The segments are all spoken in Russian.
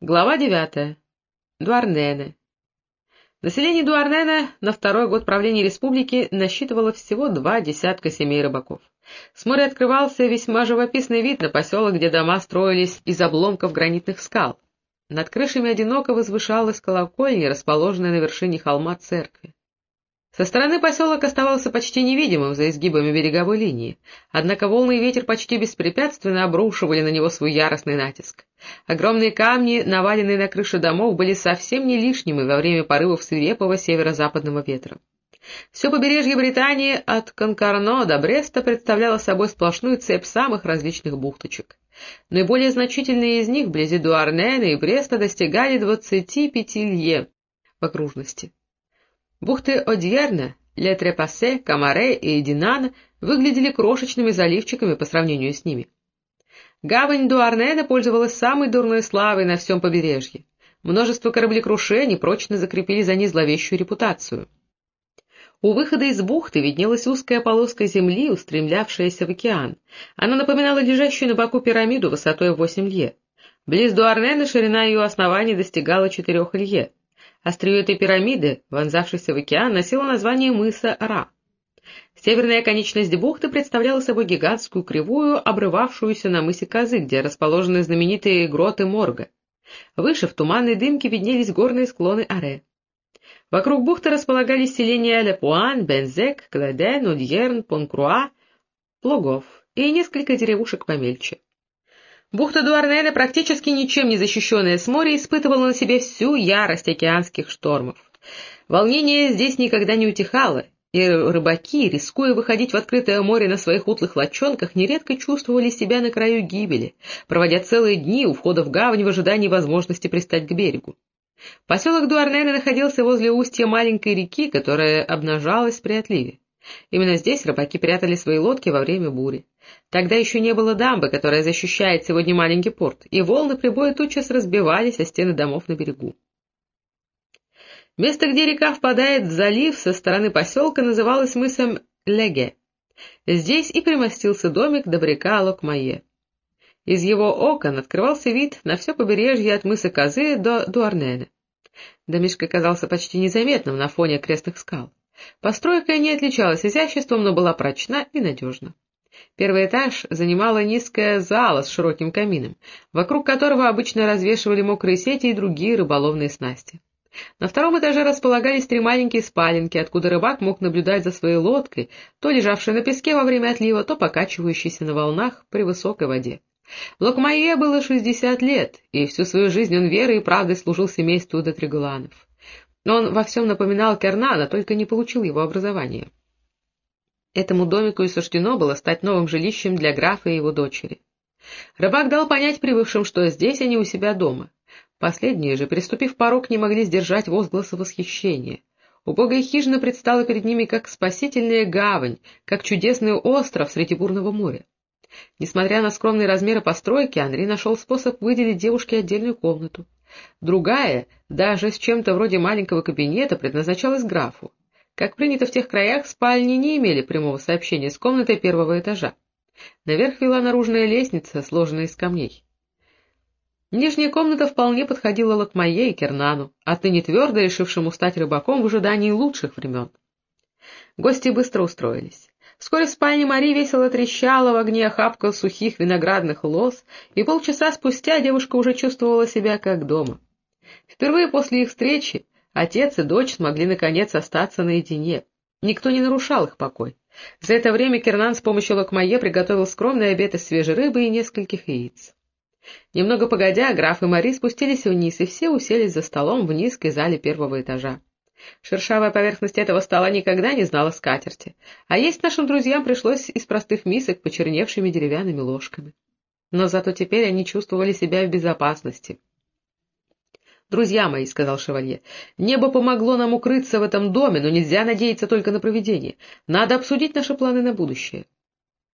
Глава девятая. Дуарнене. Население Дуарнена на второй год правления республики насчитывало всего два десятка семей рыбаков. С моря открывался весьма живописный вид на поселок, где дома строились из обломков гранитных скал. Над крышами одиноко возвышалась колокольня, расположенная на вершине холма церкви. Со стороны поселок оставался почти невидимым за изгибами береговой линии, однако волны и ветер почти беспрепятственно обрушивали на него свой яростный натиск. Огромные камни, наваленные на крыши домов, были совсем не лишними во время порывов свирепого северо-западного ветра. Все побережье Британии от Конкарно до Бреста представляло собой сплошную цепь самых различных бухточек. Наиболее значительные из них, вблизи Дуарнена и Бреста, достигали 25 лье в окружности. Бухты Одьерна, Летрепасе, Камаре и Динана выглядели крошечными заливчиками по сравнению с ними. Гавань Дуарнена пользовалась самой дурной славой на всем побережье. Множество кораблекрушений прочно закрепили за ней зловещую репутацию. У выхода из бухты виднелась узкая полоска земли, устремлявшаяся в океан. Она напоминала лежащую на боку пирамиду высотой восемь лье. Близ Дуарнена ширина ее основания достигала четырех лье. Острие этой пирамиды, вонзавшейся в океан, носило название мыса Ра. Северная конечность бухты представляла собой гигантскую кривую, обрывавшуюся на мысе Козы, где расположены знаменитые гроты Морга. Выше в туманной дымке виднелись горные склоны Аре. Вокруг бухты располагались селения Лепуан, Бензек, Кладен, Удьерн, Понкруа, Плугов и несколько деревушек помельче. Бухта Дуарнеля, практически ничем не защищенная с моря, испытывала на себе всю ярость океанских штормов. Волнение здесь никогда не утихало, и рыбаки, рискуя выходить в открытое море на своих утлых лодчонках, нередко чувствовали себя на краю гибели, проводя целые дни у входа в гавань в ожидании возможности пристать к берегу. Поселок Дуарнеля находился возле устья маленькой реки, которая обнажалась при отливе. Именно здесь рыбаки прятали свои лодки во время бури. Тогда еще не было дамбы, которая защищает сегодня маленький порт, и волны прибоя тутчас разбивались о стены домов на берегу. Место, где река впадает в залив со стороны поселка, называлось мысом Леге. Здесь и примостился домик добряка Локмае. Из его окон открывался вид на все побережье от мыса Козы до Дуарнена. Домишко казался почти незаметным на фоне окрестных скал. Постройка не отличалась изяществом, но была прочна и надежна. Первый этаж занимала низкая зала с широким камином, вокруг которого обычно развешивали мокрые сети и другие рыболовные снасти. На втором этаже располагались три маленькие спаленки, откуда рыбак мог наблюдать за своей лодкой, то лежавшей на песке во время отлива, то покачивающейся на волнах при высокой воде. Локмае было шестьдесят лет, и всю свою жизнь он верой и правдой служил семейству Датригланов. Но он во всем напоминал Кернана, только не получил его образования. Этому домику и суждено было стать новым жилищем для графа и его дочери. Рыбак дал понять прибывшим, что здесь они у себя дома. Последние же, приступив порог, не могли сдержать возгласа восхищения. Убогая хижина предстала перед ними как спасительная гавань, как чудесный остров среди бурного моря. Несмотря на скромные размеры постройки, Андрей нашел способ выделить девушке отдельную комнату. Другая, даже с чем-то вроде маленького кабинета, предназначалась графу. Как принято в тех краях, спальни не имели прямого сообщения с комнатой первого этажа. Наверх вела наружная лестница, сложенная из камней. Нижняя комната вполне подходила Лакмае и Кернану, отныне твердо решившему стать рыбаком в ожидании лучших времен. Гости быстро устроились. Вскоре в спальне Мари весело трещала в огне охапка сухих виноградных лоз, и полчаса спустя девушка уже чувствовала себя как дома. Впервые после их встречи отец и дочь смогли наконец остаться наедине. Никто не нарушал их покой. За это время Кернан с помощью Лакмае приготовил скромный обед из свежей рыбы и нескольких яиц. Немного погодя, граф и Мари спустились вниз, и все уселись за столом в низкой зале первого этажа. Шершавая поверхность этого стола никогда не знала скатерти, а есть нашим друзьям пришлось из простых мисок почерневшими деревянными ложками. Но зато теперь они чувствовали себя в безопасности. «Друзья мои», — сказал шевалье, — «небо помогло нам укрыться в этом доме, но нельзя надеяться только на провидение. Надо обсудить наши планы на будущее».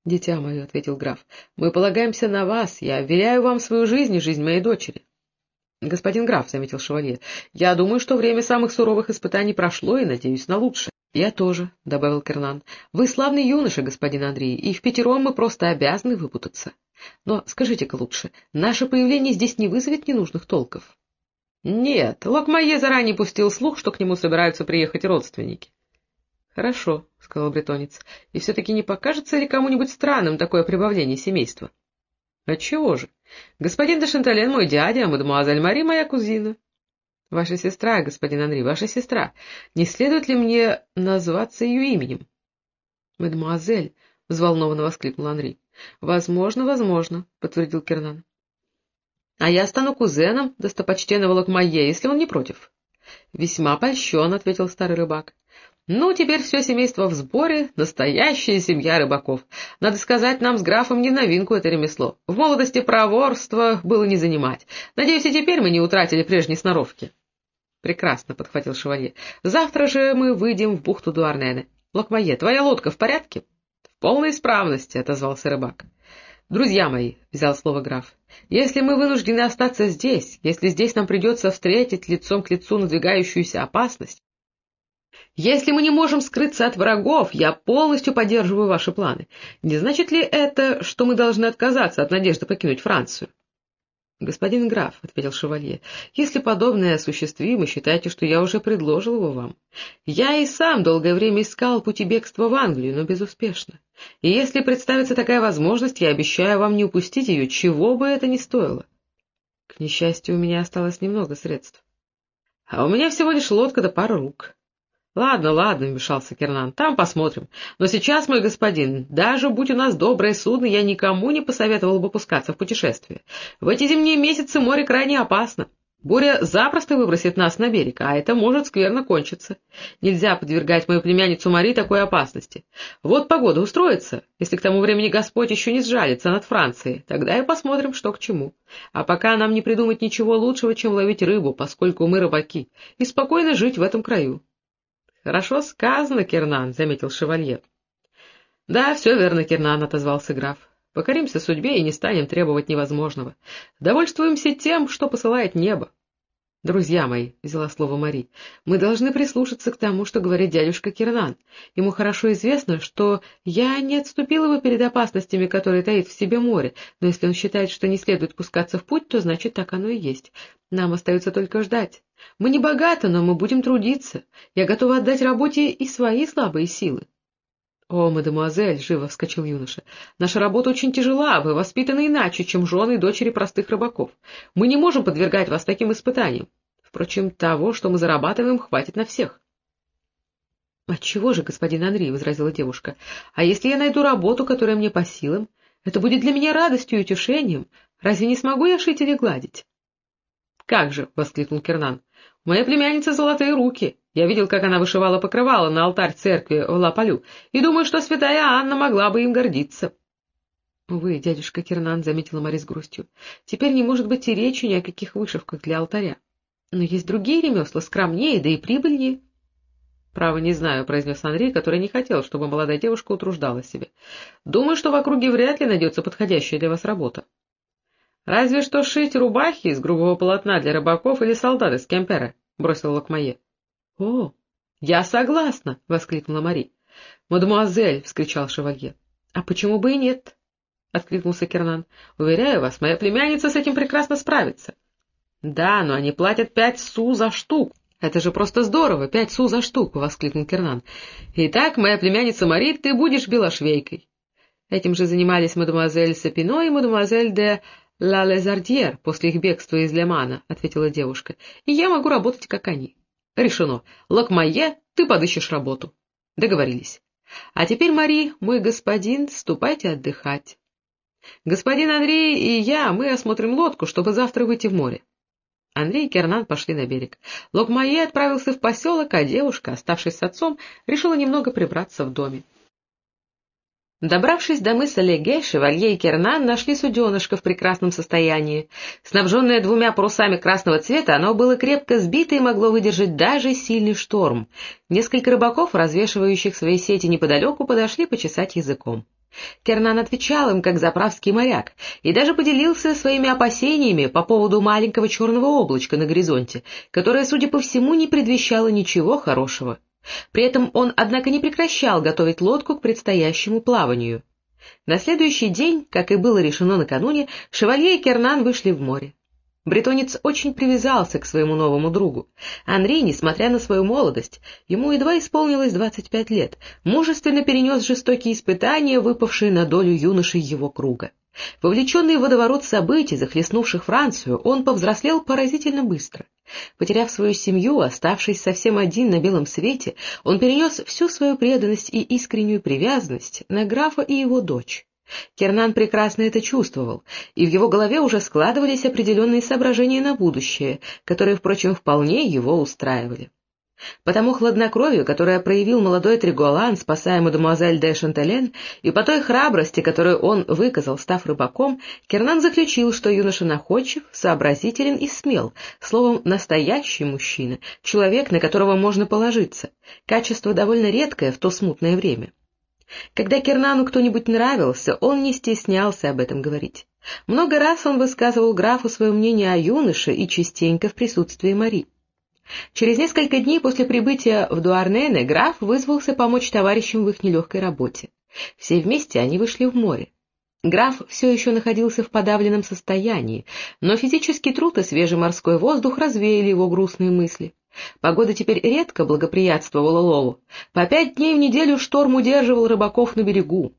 «Дитя мое», — ответил граф, — «мы полагаемся на вас. Я веряю вам свою жизнь и жизнь моей дочери». — Господин граф, — заметил шевалье, — я думаю, что время самых суровых испытаний прошло и надеюсь на лучшее. — Я тоже, — добавил Кернан. — Вы славный юноша, господин Андрей, и в пятером мы просто обязаны выпутаться. Но скажите-ка лучше, наше появление здесь не вызовет ненужных толков? — Нет, Локмае заранее пустил слух, что к нему собираются приехать родственники. — Хорошо, — сказал бретонец, — и все-таки не покажется ли кому-нибудь странным такое прибавление семейства? — Отчего же? Господин де Шантален мой дядя, а мадемуазель Мари моя кузина. — Ваша сестра, господин Андрей, ваша сестра. Не следует ли мне назваться ее именем? — Мадемуазель, — взволнованно воскликнул Андрей. — Возможно, возможно, — подтвердил Кернан. — А я стану кузеном достопочтенного Лакмае, если он не против. — Весьма польщен, — ответил старый рыбак. Ну, теперь все семейство в сборе, настоящая семья рыбаков. Надо сказать, нам с графом не новинку это ремесло. В молодости проворство было не занимать. Надеюсь, и теперь мы не утратили прежней сноровки. — Прекрасно, — подхватил шевалье. — Завтра же мы выйдем в бухту Дуарнене. Локмае, твоя лодка в порядке? — В полной исправности, — отозвался рыбак. — Друзья мои, — взял слово граф, — если мы вынуждены остаться здесь, если здесь нам придется встретить лицом к лицу надвигающуюся опасность, если мы не можем скрыться от врагов, я полностью поддерживаю ваши планы. Не значит ли это, что мы должны отказаться от надежды покинуть Францию? — Господин граф, — ответил шевалье, — если подобное осуществимо, считайте, что я уже предложил его вам. Я и сам долгое время искал пути бегства в Англию, но безуспешно. И если представится такая возможность, я обещаю вам не упустить ее, чего бы это ни стоило. К несчастью, у меня осталось немного средств. А у меня всего лишь лодка да пара рук. — Ладно, ладно, — вмешался Кернан, — там посмотрим. Но сейчас, мой господин, даже будь у нас доброе судно, я никому не посоветовал бы пускаться в путешествие. В эти зимние месяцы море крайне опасно. Буря запросто выбросит нас на берег, а это может скверно кончиться. Нельзя подвергать мою племянницу Мари такой опасности. Вот погода устроится, если к тому времени Господь еще не сжалится над Францией, тогда и посмотрим, что к чему. А пока нам не придумать ничего лучшего, чем ловить рыбу, поскольку мы рыбаки, и спокойно жить в этом краю. — Хорошо сказано, Кернан, — заметил шевалье. — Да, все верно, Кернан, — отозвался граф. — Покоримся судьбе и не станем требовать невозможного. Довольствуемся тем, что посылает небо. — Друзья мои, — взяла слово Мари, — мы должны прислушаться к тому, что говорит дядюшка Кернан. Ему хорошо известно, что я не отступила бы перед опасностями, которые таит в себе море, но если он считает, что не следует пускаться в путь, то значит так оно и есть. Нам остается только ждать. Мы не богаты, но мы будем трудиться. Я готова отдать работе и свои слабые силы. — О, мадемуазель, — живо вскочил юноша, — наша работа очень тяжела, вы воспитаны иначе, чем жены и дочери простых рыбаков. Мы не можем подвергать вас таким испытаниям. Впрочем, того, что мы зарабатываем, хватит на всех. — Отчего же, господин Андрей, — возразила девушка, — а если я найду работу, которая мне по силам? Это будет для меня радостью и утешением. Разве не смогу я шить или гладить? — Как же! — воскликнул Кернан. — У моей племянницы золотые руки. Я видел, как она вышивала покрывало на алтарь церкви в Лаполю, и думаю, что святая Анна могла бы им гордиться. — Увы, дядюшка Кернан, — заметила Мари с грустью, — теперь не может быть и речи ни о каких вышивках для алтаря. Но есть другие ремесла, скромнее, да и прибыльнее. — Право не знаю, — произнес Андрей, который не хотел, чтобы молодая девушка утруждала себе. — Думаю, что в округе вряд ли найдется подходящая для вас работа. — Разве что шить рубахи из грубого полотна для рыбаков или солдат из кемпера, — бросил Лакмае. — О, я согласна! — воскликнула Мари. — Мадемуазель! — вскричал шевалье. — А почему бы и нет? — откликнулся Кернан. — Уверяю вас, моя племянница с этим прекрасно справится. — Да, но они платят пять су за штуку. — Это же просто здорово, пять су за штуку! — воскликнул Кернан. — Итак, моя племянница Мари, ты будешь белошвейкой. Этим же занимались мадемуазель Сапино и мадемуазель де Ла Лезардьер после их бегства из Лемана, — ответила девушка, — и я могу работать, как они. Решено. Лакмае, ты подыщешь работу. Договорились. А теперь, Мари, мой господин, ступайте отдыхать. Господин Андрей и я, мы осмотрим лодку, чтобы завтра выйти в море. Андрей и Кернан пошли на берег. Локмае отправился в поселок, а девушка, оставшись с отцом, решила немного прибраться в доме. Добравшись до мыса Леге, Шевалье и Кернан нашли суденышко в прекрасном состоянии. Снабженное двумя парусами красного цвета, оно было крепко сбито и могло выдержать даже сильный шторм. Несколько рыбаков, развешивающих свои сети неподалеку, подошли почесать языком. Кернан отвечал им, как заправский моряк, и даже поделился своими опасениями по поводу маленького черного облачка на горизонте, которое, судя по всему, не предвещало ничего хорошего. При этом он, однако, не прекращал готовить лодку к предстоящему плаванию. На следующий день, как и было решено накануне, Шевалье и Кернан вышли в море. Бретонец очень привязался к своему новому другу. Анри, несмотря на свою молодость, ему едва исполнилось 25 лет, мужественно перенес жестокие испытания, выпавшие на долю юношей его круга. Вовлеченный в водоворот событий, захлестнувших Францию, он повзрослел поразительно быстро. Потеряв свою семью, оставшись совсем один на белом свете, он перенес всю свою преданность и искреннюю привязанность на графа и его дочь. Кернан прекрасно это чувствовал, и в его голове уже складывались определенные соображения на будущее, которые, впрочем, вполне его устраивали. По тому хладнокровию, которое проявил молодой Тригуалан, спасая мадемуазель де Шантелен, и по той храбрости, которую он выказал, став рыбаком, Кернан заключил, что юноша находчив, сообразителен и смел, словом, настоящий мужчина, человек, на которого можно положиться, качество довольно редкое в то смутное время. Когда Кернану кто-нибудь нравился, он не стеснялся об этом говорить. Много раз он высказывал графу свое мнение о юноше и частенько в присутствии Мари. Через несколько дней после прибытия в Дуарнене граф вызвался помочь товарищам в их нелегкой работе. Все вместе они вышли в море. Граф все еще находился в подавленном состоянии, но физический труд и свежий морской воздух развеяли его грустные мысли. Погода теперь редко благоприятствовала лову. По пять дней в неделю шторм удерживал рыбаков на берегу.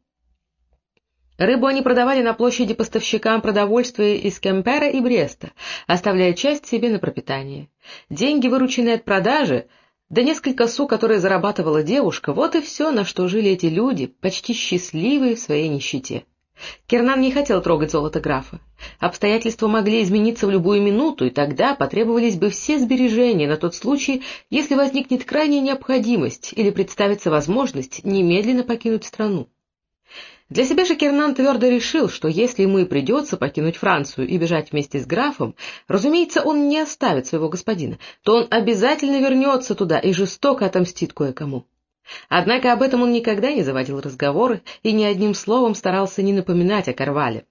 Рыбу они продавали на площади поставщикам продовольствия из Кемпера и Бреста, оставляя часть себе на пропитание. Деньги, вырученные от продажи, да несколько су, которые зарабатывала девушка, вот и все, на что жили эти люди, почти счастливые в своей нищете. Кернан не хотел трогать золото графа. Обстоятельства могли измениться в любую минуту, и тогда потребовались бы все сбережения на тот случай, если возникнет крайняя необходимость или представится возможность немедленно покинуть страну. Для себя же Кернан твердо решил, что если ему и придется покинуть Францию и бежать вместе с графом, разумеется, он не оставит своего господина, то он обязательно вернется туда и жестоко отомстит кое-кому. Однако об этом он никогда не заводил разговоры и ни одним словом старался не напоминать о Карвале.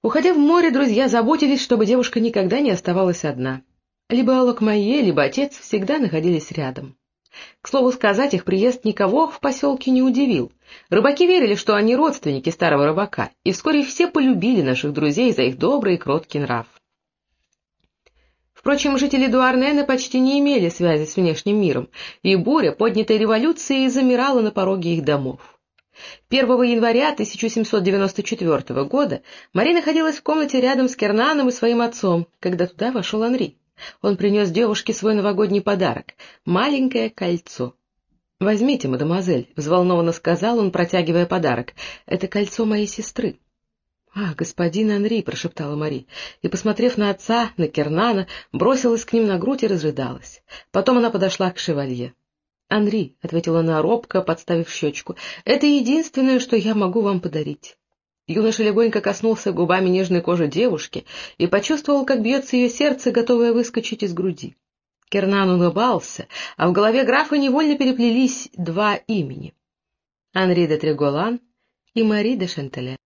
Уходя в море, друзья заботились, чтобы девушка никогда не оставалась одна. Либо Алокмайе, либо отец всегда находились рядом. К слову сказать, их приезд никого в поселке не удивил. Рыбаки верили, что они родственники старого рыбака, и вскоре все полюбили наших друзей за их добрый и кроткий нрав. Впрочем, жители Дуарнена почти не имели связи с внешним миром, и буря, поднятая революцией, замирала на пороге их домов. 1 января 1794 года Мари находилась в комнате рядом с Кернаном и своим отцом, когда туда вошел Анри. Он принес девушке свой новогодний подарок — маленькое кольцо. — Возьмите, мадемуазель, — взволнованно сказал он, протягивая подарок. — Это кольцо моей сестры. — А, господин Анри, — прошептала Мари, и, посмотрев на отца, на Кернана, бросилась к ним на грудь и разрыдалась. Потом она подошла к шевалье. — Анри, — ответила она робко, подставив щечку, — это единственное, что я могу вам подарить. Юноша легонько коснулся губами нежной кожи девушки и почувствовал, как бьется ее сердце, готовое выскочить из груди. Кернан улыбался, а в голове графа невольно переплелись два имени — Анри де Треголан и Мари де Шантеле.